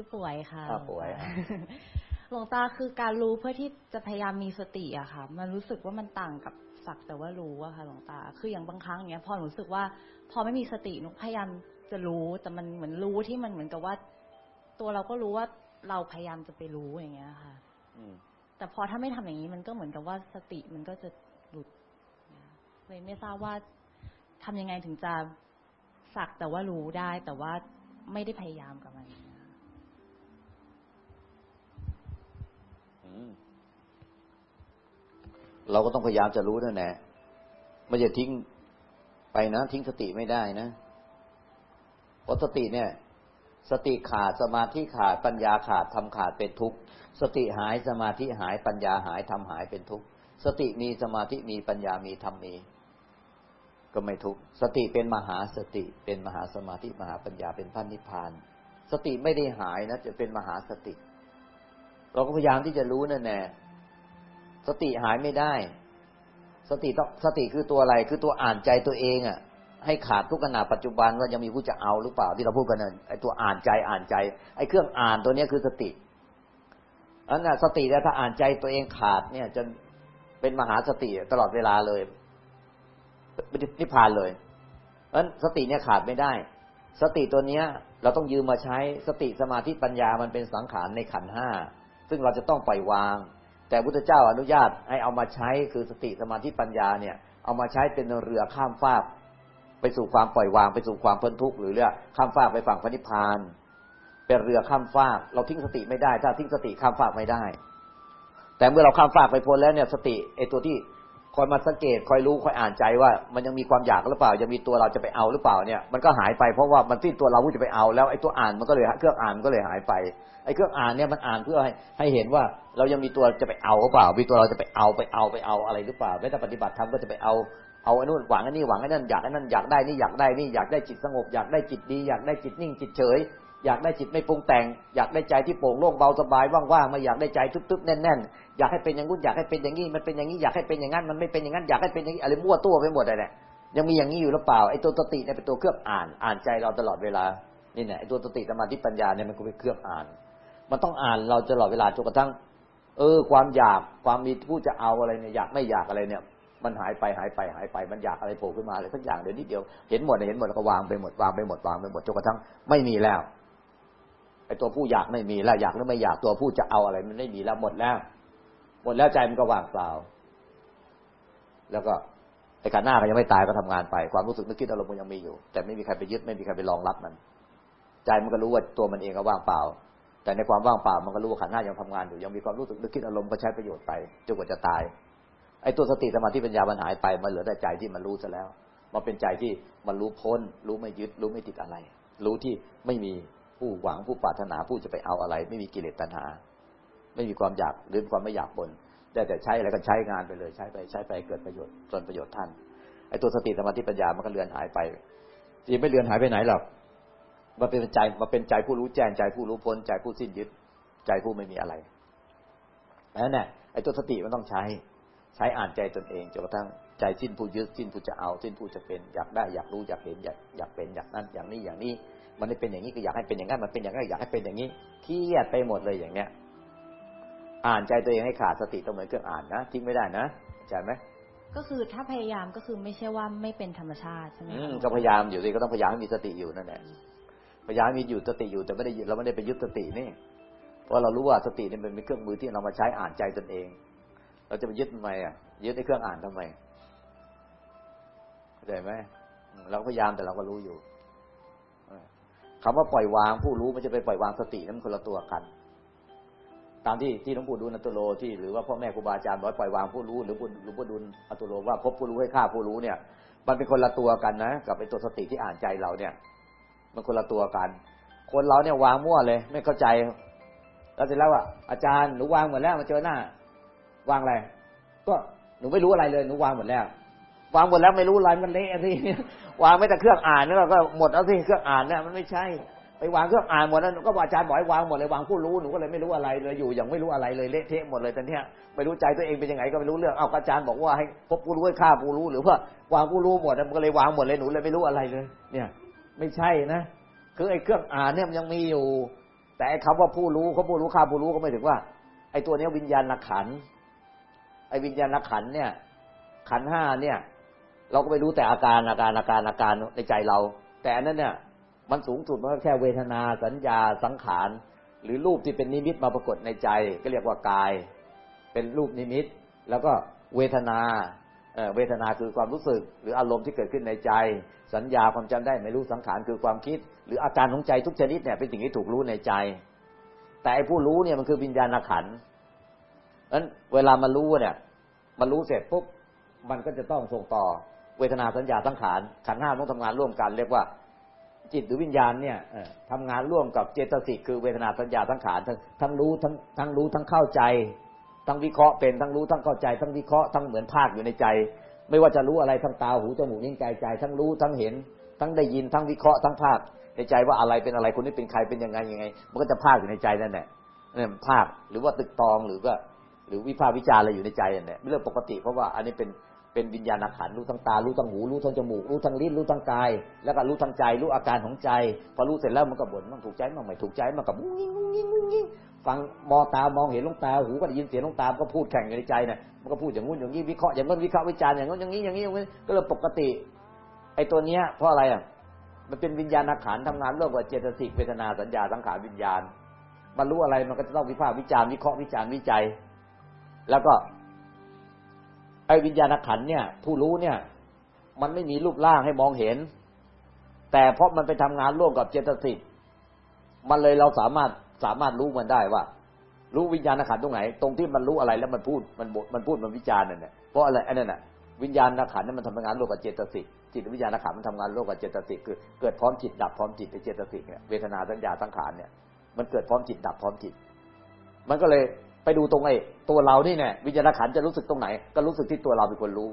ชื่อป่วยค่ะอ่าป่วยอะหลวงตาคือการรู้เพื่อที่จะพยายามมีสติอะค่ะ มันรู้สึกว่ามันต่างกับสักแต่ว่ารู้อะค่ะหลวงตา คืออย่างบางครั้งอย่างเงี้ย พอหนูรู้สึกว่า พอไม่มีสติหนูพยายามจะรู้แต่มันเหมือนรู้ที่มันเหมือนกับว่า ตัวเราก็รู้ว่าเราพยายามจะไปรู้อย่างเงี้ยค่ะ อืมแต่พอถ้าไม่ทำอย่างนี้มันก็เหมือนกับว่าสติมันก็จะหลุดเลยไม่ทราบว่าทำยังไงถึงจะสักแต่ว่ารู้ได้ แต่ว่าไม่ได้พยายามกับมัน เราก็ต้องพยายามจะรู้นั่นแหละไม่จะทิ้งไปนะทิ้งสติไม่ได้นะเพราะสติเนี่ย สติขาดสมาธิขาดปัญญาขาดทำขาดเป็นทุกข์สติหายสมาธิหายปัญญาหายทำหายเป็นทุกข์สติมีสมาธิมีปัญญามีธรรมมีก็ไม่ทุกข์สติเป็นมหาสติเป็นมหาสมาธิมหาปัญญาเป็นพระนิพพาน สติไม่ได้หายนะจะเป็นมหาสติ เราก็พยายามที่จะรู้นั่นแน่สติหายไม่ได้ สติต้องสติคือตัวอะไร คือตัวอ่านใจตัวเองอะ ให้ขาดทุกขณะปัจจุบันว่ายังมีผู้จะเอาหรือเปล่าที่เราพูดกันนั่นไอ้ตัวอ่านใจอ่านใจ ไอ้เครื่องอ่านตัวเนี้ยคือสติอันน่ะสติแล้วถ้าอ่านใจตัวเองขาดเนี่ย จะเป็นมหาสติตลอดเวลาเลยนิพพานเลยเพราะฉะนั้นสติเนี่ยขาดไม่ได้ สติตัวเนี้ย เราต้องยืมมาใช้สติสมาธิปัญญามันเป็นสังขารในขันห้า ซึ่งเราจะต้องปล่อยวาง แต่พุทธเจ้าอนุญาตให้เอามาใช้คือสติสมาธิปัญญาเนี่ย เอามาใช้เป็นเรือข้ามฟากไปสู่ความปล่อยวางไปสู่ความพ้นทุกข์หรือเรือข้ามฟากไปฝั่งพระนิพพาน เป็นเรือข้ามฟาก เราทิ้งสติไม่ได้ ถ้าทิ้งสติข้ามฟากไม่ได้ แต่เมื่อเราข้ามฟากไปพ้นแล้วเนี่ย สติไอตัวที่ คอยมาสังเกตคอยรู้คอยอ่านใจว่า มันยังมีความอยากหรือเปล่ายังมีตัวเราจะไปเอาหรือเปล่าเนี่ยมันก็หายไปเพราะว่ามันสิ้นตัวเราที่จะไปเอาแล้วไอ้ตัวอ่านมันก็เลยเครื่องอ่านมันก็เลยหายไปไอ้เครื่องอ่านเนี่ยมันอ่านเพื่อให้ให้เห็นว่าเรายังมีตัวจะไปเอาหรือเปล่า มีตัวเราจะไปเอาไปเอาไปเอาอะไรหรือเปล่าแม้แต่ปฏิบัติธรรมก็จะไปเอาเอาไอ้นู่นหวังไอ้นี่หวังไอ้นั่นอยากไอ้นั่นอยากได้นี่อยากได้นี่อยากได้จิตสงบอยากได้จิตดีอยากได้จิตนิ่งจิตเฉย อยากได้จิตไม่ปรุงแต่ง อยากได้ใจที่โปร่งโล่งเบาสบายว่างๆไม่อยากได้ใจทึบๆแน่นๆอยากให้เป็นอย่างนู้นอยากให้เป็นอย่างนี้มันเป็นอย่างนี้อยากให้เป็นอย่างนั้นมันไม่เป็นอย่างนั้นอยากให้เป็นอย่างนี้อะไรมั่วตัวไปหมดเลยแหละยังมีอย่างนี้อยู่หรือเปล่าไอ้ตัวสติเนี่ยเป็นตัวเครื่องอ่านอ่านใจเราตลอดเวลานี่เนี่ยไอ้ตัวสติสมาธิปัญญาเนี่ยมันก็เป็นเครื่องอ่าน มันต้องอ่านเราตลอดเวลาจนกระทั่ง เออ ความอยากความมีผู้จะเอาอะไรเนี่ยอยากไม่อยากอะไรเนี่ยมันหายไปหายไปหายไปมันอยากอะไรโผล่ขึ้นมาอะไรสักอย่างเดี๋ยวนิดเดียวเห็นหมดเห็นหมดแล้วก็วางไปหมดวางไปหมดวางไปหมดจนกระทั่งไม่มีแล้ว ไอ้ตัวผู้อยากไม่มีแล้วอยากหรือไม่อยากตัวผู้จะเอาอะไร มันไม่มีแล้วหมดแล้ว หมดแล้วใจมันก็ว่างเปล่า แล้วก็ไอ้ขันหน้าก็ยังไม่ตายก็ทำงานไป ความรู้สึกนึกคิดอารมณ์มันยังมีอยู่ แต่ไม่มีใครไปยึดไม่มีใครไปรองรับมัน ใจมันก็รู้ว่าตัวมันเองก็ว่างเปล่า แต่ในความว่างเปล่ามันก็รู้ว่าขันหน้ายังทำงานอยู่ยังมีความรู้สึกนึกคิดอารมณ์ก็ใช้ประโยชน์ไปจนกว่าจะตายไอ้ตัวสติสมาธิปัญญามันหายไปมันเหลือแต่ใจที่มันรู้ซะแล้ว มันเป็นใจที่มันรู้พ้น รู้ไม่ยึด รู้ไม่ติดอะไร รู้ที่ไม่มี ผู้หวังผู้ปรารถนาผู้จะไปเอาอะไร ไม่มีกิเลสตัณหา ไม่มีความอยากหรือความไม่อยากบนได้แต่ใช้อะไรก็ใช้งานไปเลยใช้ไปใช้ไปเกิดประโยชน์ส่วนประโยชน์ท่านไอ้ตัวสติสมาธิปัญญามันก็เลือนหายไปที่ไม่เลือนหายไปไหนหรอกมันเป็นใจมันเป็นใจผู้รู้แจ้งใจผู้รู้พ้นใจผู้สิ้นยึดใจผู้ไม่มีอะไรแล้วเนี่ยไอ้ตัวสติมันต้องใช้ ใช้อ่านใจตนเองจนกระทั่งใจสิ้นผู้ยึดสิ้นผู้จะเอาสิ้นผู้จะเป็นอยากได้อยากรู้อยากเห็นอยากอยากเป็นอยากนั่นอย่างนี้อย่างนี้ มันไม่เป็นอย่างนี้ก็อยากให้เป็นอย่างนั้นมันเป็นอย่างนั้นอยากให้เป็นอย่างนี้เครียดไปหมดเลยอย่างเนี้ย อ่านใจตัวเองให้ขาดสติต้องเหมือนเครื่องอ่านนะทิ้งไม่ได้นะเข้าใจไหมก็คือถ้าพยายามก็คือไม่ใช่ว่าไม่เป็นธรรมชาติใช่ไหมอืคะมก็พยายามอยู่สิก็ต้องพยายามให้มีสติอยู่นั่นแหละพยายามให้มีอยู่สติอยู่แต่ไม่ได้ยึดเราไม่ได้ไปยึดสตินี่เพราะเรารู้ว่าสตินี่มันเป็นเครื่องมือที่เรามาใช้อ่านใจตนเอง เราจะไปยึดทำไมอะยึดในเครื่องอ่านทำไมเข้าใจไหมอืมเราก็พยายามแต่เราก็รู้อยู่เออ คำว่าปล่อยวางผู้รู้มันจะไปปล่อยวางสตินั้นมันคนละตัวกัน ตามที่ที่หลวงปู่ดูลอัตโลที่หรือว่าพ่อแม่ครูบาอาจารย์บอกปล่อยวางผู้รู้หรือหลวงปู่ดูลอัตโลว่าพบผู้รู้ให้ฆ่าผู้รู้เนี่ย มันเป็นคนละตัวกันนะกับไอ้ตัวสติที่อ่านใจเราเนี่ย มันคนละตัวกัน คนเราเนี่ยวางมั่วเลย ไม่เข้าใจแล้วเสร็จแล้วอะอาจารย์หนูวางหมดแล้วมาเจอหน้าวางอะไรก็หนูไม่รู้อะไรเลยหนูวางหมดแล้ว วางหมดแล้วไม่รู้อะไรมันเละสิวางไม่แต่เครื่องอ่านนี่เราก็หมดแล้วสิเครื่องอ่านเนี่ยมันไม่ใช่ ไปวางเครื่องอ่านหมดแล้วก็อาจารย์บอกให้วางหมดเลยวางผู้รู้หนูก็เลยไม่รู้อะไรเลยอยู่อย่างไม่รู้อะไรเลยเละเทะหมดเลยตอนเนี้ยไม่รู้ใจตัวเองเป็นยังไงก็ไม่รู้เรื่องเอาอาจารย์บอกว่าให้พบผู้รู้ให้ฆ่าผู้รู้หรือว่าวางผู้รู้หมดมันก็เลยวางหมดเลยหนูเลยไม่รู้อะไรเลย เนี่ย ไม่ใช่นะคือไอ้เครื่องอ่านเนี่ยมันยังมีอยู่ แต่ไอ้คำว่าผู้รู้เขาผู้รู้ข้าผู้รู้ก็ไม่ถึงว่า ไอ้ตัวเนี้ยวิญญาณขันไอ้วิญญาณขันเนี่ย ขันห้าเนี่ย เราก็ไปรู้แต่อาการอาการอาการอาการในใจเรา แต่อันนั้นเนี่ย มันสูงสุดมันก็แค่เวทนาสัญญาสังขาร หรือรูปที่เป็นนิมิตมาปรากฏในใจ ก็เรียกว่ากาย เป็นรูปนิมิต แล้วก็เวทนาเวทนาคือความรู้สึก หรืออารมณ์ที่เกิดขึ้นในใจ สัญญาความจำได้ไม่รู้สังขารคือความคิด หรืออาการของใจทุกชนิดเนี่ยเป็นสิ่งที่ถูกรู้ในใจ แต่ไอผู้รู้เนี่ยมันคือวิญญาณขันธ์นั้นเวลามารู้เนี่ย มันรู้เสร็จปุ๊บมันก็จะต้องส่งต่อ เวทนาสัญญาสังขารขันห้าต้องทำงานร่วมกัน เรียกว่า จิตหรือวิญญาณเนี่ยเอ่อทำงานร่วมกับเจตสิกคือเวทนาสัญญาสังขารทั้งทั้งรู้ทั้งทั้งรู้ทั้งเข้าใจ ทั้งวิเคราะห์เป็นทั้งรู้ทั้งเข้าใจ ทั้งวิเคราะห์ทั้งเหมือนภาคอยู่ในใจ ไม่ว่าจะรู้อะไรทั้งตาหูจมูกนิ้วกายใจ ทั้งรู้ทั้งเห็น ทั้งได้ยินทั้งวิเคราะห์ทั้งภาคในใจว่าอะไรเป็นอะไรคนนี้เป็นใครเป็นยังไงยังไง มันก็จะภาคอยู่ในใจนั่นแหละนี่ภาคหรือว่าตึกตองหรือว่าหรือวิพากษ์วิจารอะไรอยู่ในใจนั่นแหละเรื่องปกติเพราะว่าอันนี้เป็น เป็นวิญญาณขันรู้ทั้งตา รู้ทั้งหู รู้ทั้งจมูก รู้ทั้งลิ้น รู้ทั้งกาย แล้วก็รู้ทั้งใจ รู้อาการของใจ พอรู้เสร็จแล้วมันก็บ่นมันถูกใจ มันไม่ถูกใจ มันก็งุ้งงิ้งงุ้งงิ้งงุ้งงิ้งฟังมองตามองเห็นลงตา หูก็ได้ยินเสียงลงตา ก็พูดแข่งอยู่ในใจน่ะมันก็พูดอย่างงู้นอย่างนี้ วิเคราะห์อย่างนู้นวิเคราะห์วิจารณ์อย่างนู้นอย่างนี้อย่างนี้อย่างนี้ ก็เลยปกติ ไอ้ตัวเนี้ยเพราะอะไรอะ มันเป็นวิญญาณขันธ์ทำงานร่วมกับเจตสิกเวทนาสัญญาสังขารวิญญาณ มันรู้อะไรมันก็จะต้องวิพากษ์วิจารณ์วิเคราะห์วิจารณ์วิจัย แล้วก็ ไอ้วิญญาณขันเนี่ย ผู้รู้เนี่ย มันไม่มีรูปร่างให้มองเห็น แต่เพราะมันไปทำงานร่วมกับเจตสิกมันเลยเราสามารถสามารถรู้มันได้ว่า รู้วิญญาณขันตรงไหน ตรงที่มันรู้อะไรแล้วมันพูดมันบทมันพูดมันวิจารณ์นั่นแหละเพราะอะไรอันนั้นน่ะวิญญาณขันนั้นมันทำงานร่วมกับเจตสิกจิตวิญญาณขันมันทำงานร่วมกับเจตสิกคือเกิดพร้อมจิตดับพร้อมจิตในเจตสิกเนี่ยเวทนาสัญญาสังขารเนี่ยมันเกิดพร้อมจิตดับพร้อมจิต มันก็เลย ไปดูตรงไอ้ตัวเรานี่เนี่ยวิญญาณขันจะรู้สึกตรงไหน ก็รู้สึกที่ตัวเราเป็นคนรู้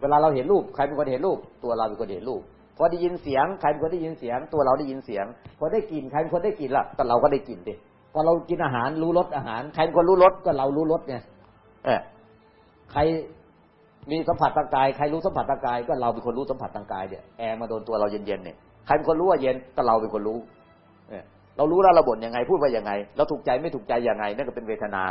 เวลาเราเห็นรูปใครเป็นคนเห็นรูป ตัวเราเป็นคนเห็นรูปพอได้ยินเสียงใครเป็นคนได้ยินเสียง ตัวเราได้ยินเสียงพอได้กลิ่นใครเป็นคนได้กลิ่นล่ะก็เราก็ได้กลิ่นดิพอเรากินอาหารรู้รสอาหารใครเป็นคนรู้รสก็เรารู้รสไงเออใครมีสัมผัสทางกายใครรู้สัมผัสทางกาย ก็เราเป็นคนรู้สัมผัสทางกายเนี่ยแอร์มาโดนตัวเราเย็นๆเนี่ยใครเป็นคนรู้ว่าเย็นก็เราเป็นคนรู้ เรารู้แล้วเราบ่นยังไงพูดว่ายังไง เราถูกใจไม่ถูกใจยังไงนั่นก็เป็นเวทนา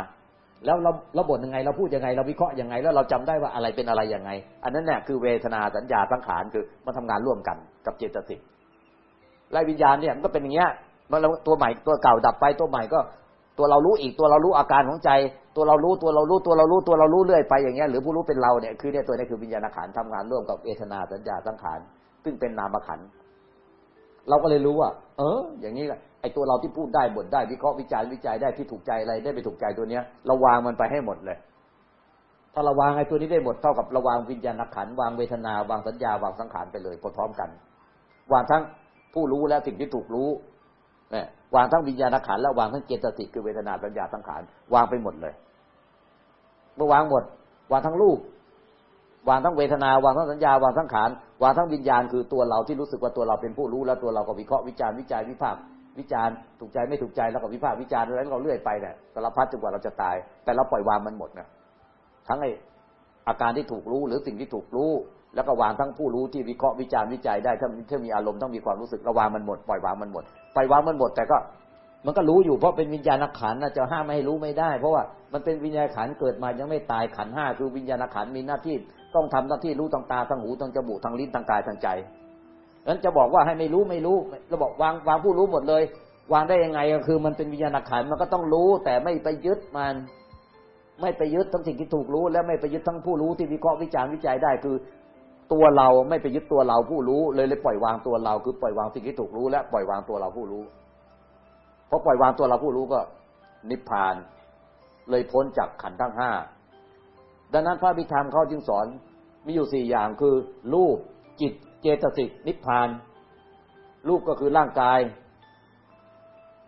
แล้วเราเราบ่นยังไง เราพูดยังไง เราวิเคราะห์ยังไง แล้วเราจำได้ว่าอะไรเป็นอะไรยังไง อันนั้นเนี่ยคือเวทนาสัญญาสังขารคือมันทำงานร่วมกันกับเจตสิกไล่วิญญาณเนี่ยมันก็เป็นอย่างเงี้ยมันเราตัวใหม่ตัวเก่าดับไปตัวใหม่ก็ ตัวเรารู้อีกตัวเรารู้อาการของใจ ตัวเรารู้ตัวเรารู้ตัวเรารู้ตัวเรารู้เรื่อยไปอย่างเงี้ยหรือผู้รู้เป็นเราเนี่ยคือเนี่ยตัวนี้คือวิญญาณขันธ์ทำงานร่วมกับเวทนาสัญญาสังขารซึ่งเป็นนามขันเราก็เลยรู้ว่า เออ อย่างนี้แหละ ไอ้ตัวเราที่พูดได้บ่นได้วิเคราะห์วิจารณ์วิจัยได้ที่ถูกใจอะไรได้ไปถูกใจตัวเนี้ยเราวางมันไปให้หมดเลย ถ้าเราวางไอ้ตัวนี้ได้หมดเท่ากับระวางวิญญาณขันวางเวทนาวางสัญญาวางสังขารไปเลยพร้อมกัน วางทั้งผู้รู้และสิ่งที่ถูกรู้เนี่ยวางทั้งวิญญาณขันและวางทั้งเจตสิกคือเวทนาสัญญาสังขารวางไปหมดเลย เมื่อวางหมด วางทั้งรูปวางทั้งเวทนาวางทั้งสัญญาวางทั้งขานวางทั้งวิญญาณคือตัวเราที่รู้สึกว่าตัวเราเป็นผู้รู้แล้วตัวเราก็วิเคราะห์วิจารณ์วิจัยวิพากษ์ วิจารณ์ถูกใจไม่ถูกใจแล้วก็วิพากษ์วิจารณ์แล้วเราเรื่อยไปเนี่ยสารพัดจนกว่าเราจะตาย แต่เราปล่อยวางมันหมดนะทั้งไออาการที่ถูกรู้หรือสิ่งที่ถูกรู้ แล้วก็วางทั้งผู้รู้ที่วิเคราะห์วิจารณ์วิจัยได้ถ้าถ้ามีอารมณ์ต้องมีความรู้สึกระวางมันหมดปล่อยวางมันหมดปล่อยวางมันหมด แต่ก็มันก็รู้อยู่เพราะเป็นวิญญาณขันนะจะห้ามไม่ให้รู้ไม่ได้ เพราะว่ามันเป็นวิญญาณขันเกิดมายังไม่ตายขันห้าคือวิญญาณขันมีหน้าที่ต้องทำหน้าที่รู้ทางตาทางหูทางจมูกทางลิ้นทางกายทางใจ นั้นจะบอกว่าให้ไม่รู้ไม่รู้เราบอกวางวางผู้รู้หมดเลย วางได้ยังไงก็คือ มันเป็นวิญญาณขันมันก็ต้องรู้ แต่ไม่ไปยึดมัน ไม่ไปยึดทั้งสิ่งที่ถูกรู้ และไม่ไปยึดทั้งผู้รู้ที่วิเคราะห์วิจารณ์วิจัยได้คือ ตัวเราไม่ไปยึดตัวเราผู้รู้เลยเลยปล่อยวางตัวเรา คือปล่อยวางสิ่งที่ถูกรู้ และปล่อยวางตัวเราผู้รู้พอปล่อยวางตัวเราผู้รู้ก็ นิพพาน เลยพ้นจากขันธ์ทั้งห้าดังนั้นพระบิธรรมเขาจึงสอนมีอยู่สี่อย่างคือ รูปจิต เจตสิกนิพพาน รูปก็คือร่างกาย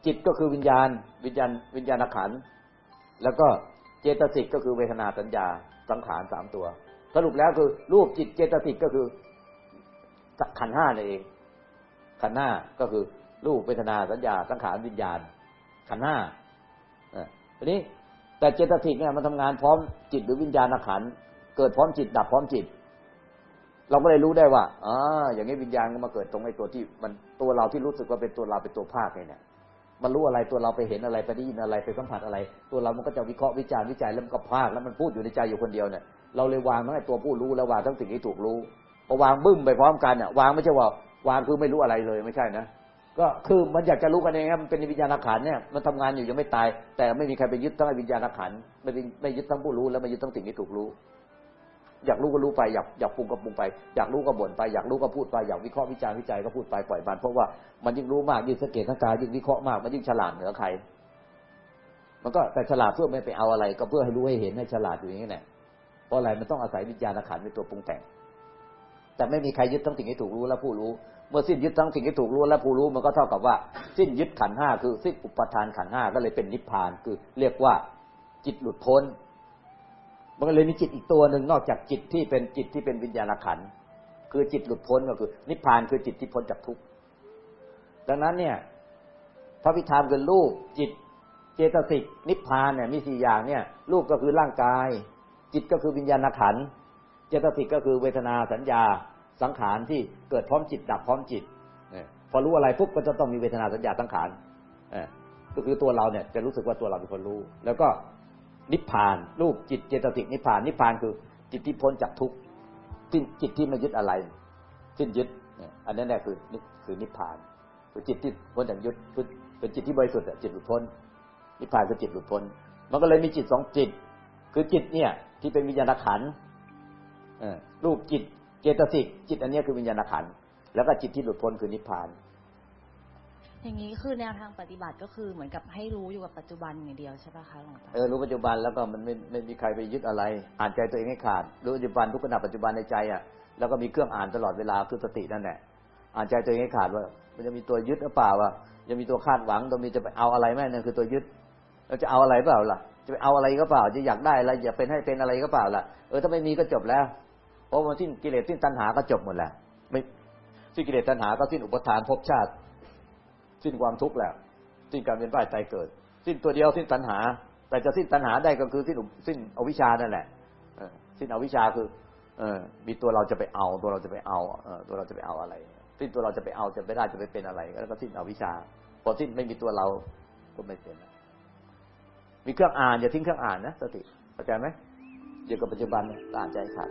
จิตก็คือวิญญาณ วิญญาณวิญญาณขันธ์แล้วก็เจตสิกก็คือเวทนาสัญญาสังขารสามตัว สรุปแล้วคือรูปจิตเจตสิกก็คือขันห้านั่นเอง ขันห้าก็คือรูปเวทนาสัญญาสังขารวิญญาณ ขันห้าอันนี้แต่เจตสิกเนี่ยมันทำงานพร้อมจิตหรือวิญญาณขันเกิดพร้อมจิตดับพร้อมจิต เราก็เลยรู้ได้ว่าอ๋ออย่างนี้วิญญาณก็มาเกิดตรงไอ้ตัวที่มันตัวเราที่รู้สึกว่าเป็นตัวเราเป็นตัวภาคเนี่ยมันรู้อะไรตัวเราไปเห็นอะไรไปได้ยินอะไรไปสัมผัสอะไร ตัวเรามันก็จะวิเคราะห์วิจารณ์วิจัยแล้วมันก็พากแล้วมันพูดอยู่ในใจอยู่คนเดียวเนี่ยเราเลยวางทั้งไอ้ตัวผู้รู้แล้ววางทั้งสิ่งที่ถูกรู้พอวางบึ้มไปพร้อมกันเนี่ยวางไม่ใช่ว่าวางคือไม่รู้อะไรเลยไม่ใช่นะก็คือมันอยากจะรู้กันเองครับมันเป็นวิญญาณขันเนี่ยมันทำงานอยู่ยังไม่ตาย แต่ไม่มีใครไปยึดทั้งวิญญาณขันไม่ไม่ยึดทั้งผู้รู้แล้วไม่ยึดทั้งสิ่งที่ถูกรู้ อยากรู้ก็รู้ไปอยากอยากปรุงก็ปรุงไป อยากรู้ก็บ่นไปอยากรู้ก็พูดไปอยากวิเคราะห์วิจารณ์วิจัยก็พูดไปปล่อยมันเพราะว่ามันยิ่งรู้มากยิ่งสังเกตทั้งกายยิ่งวิเคราะห์มากมันยิ่งฉลาดเหนือใคร มันก็แต่ฉลาดเพื่อไม่ไปเอาอะไร ก็เพื่อให้รู้ให้เห็นให้ฉลาดอยู่อย่างนี้แหละเพราะอะไรมันต้องอาศัยวิญญาณขันเป็นตัวปรุงแต่ง แต่ไม่มีใครยึดทั้งสิ่งที่ถูกรู้และผู้รู้ เมื่อสิ้นยึดทั้งสิ่งที่ถูกรู้และผู้รู้มันก็เท่ากับว่า สิ้นยึดขันห้าคือสิ้นอุปทานขันห้าก็เลยเป็นนิพพานคือ เรียกว่าจิตหลุดพ้น มันก็เลยมีจิตอีกตัวหนึ่งนอกจากจิตที่เป็นจิตที่เป็นวิญญาณขันคือจิตหลุดพ้นก็คือ นิพพานคือจิตที่พ้นจากทุกข์ดังนั้นเนี่ยพระวิธามคือรูปจิตเจตสิกนิพพานเนี่ยมีสี่อย่างเนี่ยรูปก็คือร่างกาย จิตก็คือวิญญาณขันธ์เจตสิกก็คือเวทนาสัญญาสังขารที่เกิดพร้อมจิตดับพร้อมจิตพอรู้อะไรปุ๊บก็จะต้องมีเวทนาสัญญาสังขารก็คือตัวเราเนี่ยจะรู้สึกว่าตัวเราเป็นคนรู้ แล้วก็ นิพพาน รูปจิตเจตสิกนิพพาน นิพพานคือจิตที่พ้นจากทุกข์จิตที่ไม่ยึดอะไร สิ้นยึดอันนั้นแหละคือคือนิพพาน คือจิตที่พ้นจากยึดเป็นจิตที่บริสุทธิ์จิตหลุดพ้น นิพพานคือจิตหลุดพ้น มันก็เลยมีจิตสองจิต คือจิตเนี่ยที่เป็นวิญญาณขันรูปจิตเจตสิกจิตอันนี้คือวิญญาณขันแล้วก็จิตที่หลุดพ้นคือนิพพาน อย่างนี้คือแนวทางปฏิบัติก็คือเหมือนกับให้รู้อยู่กับปัจจุบันอย่างเดียวใช่ปะคะหลวงตาเออรู้ปัจจุบันแล้วก็มันไม่ไม่มีใครไปยึดอะไร อ่านใจตัวเองให้ขาดรู้ปัจจุบันทุกขณะปัจจุบันในใจอะแล้วก็มีเครื่องอ่านตลอดเวลาคือสตินั่นแหละอ่านใจตัวเองให้ขาดว่า มันจะมีตัวยึดหรือเปล่าว่ายังมีตัวคาดหวังตัวมีจะไปเอาอะไรไหมนั่นคือตัวยึดเราจะเอาอะไรเปล่าล่ะ จะไปเอาอะไรก็เปล่า จะอยากได้อะไรอยากเป็นให้เป็นอะไรก็เปล่าล่ะเออถ้าไม่มีก็จบแล้วเพราะมันสิ้นกิเลสสิ้นตัณหาก็จบหมดแล้วไม่สิ้นกิเลสตัณหาก็สิ้นอุปทานภพชาติ สิ้นความทุกข์แล้ว สิ้นการเวียนว่ายตายเกิด สิ้นตัวเดียวสิ้นตัณหา แต่จะสิ้นตัณหาได้ก็คือสิ้นสิ้นอวิชชานั่นแหละสิ้นอวิชชาคือเออมีตัวเราจะไปเอา ตัวเราจะไปเอาตัวเราจะไปเอาอะไร สิ้นตัวเราจะไปเอาจะไปได้จะไปเป็นอะไร แล้วก็สิ้นอวิชชาพอสิ้นไม่มีตัวเราก็ไม่เป็นมีเครื่องอ่านอย่าทิ้งเครื่องอ่านนะสติเข้าใจไหมอยู่กับปัจจุบันอ่านใจขาด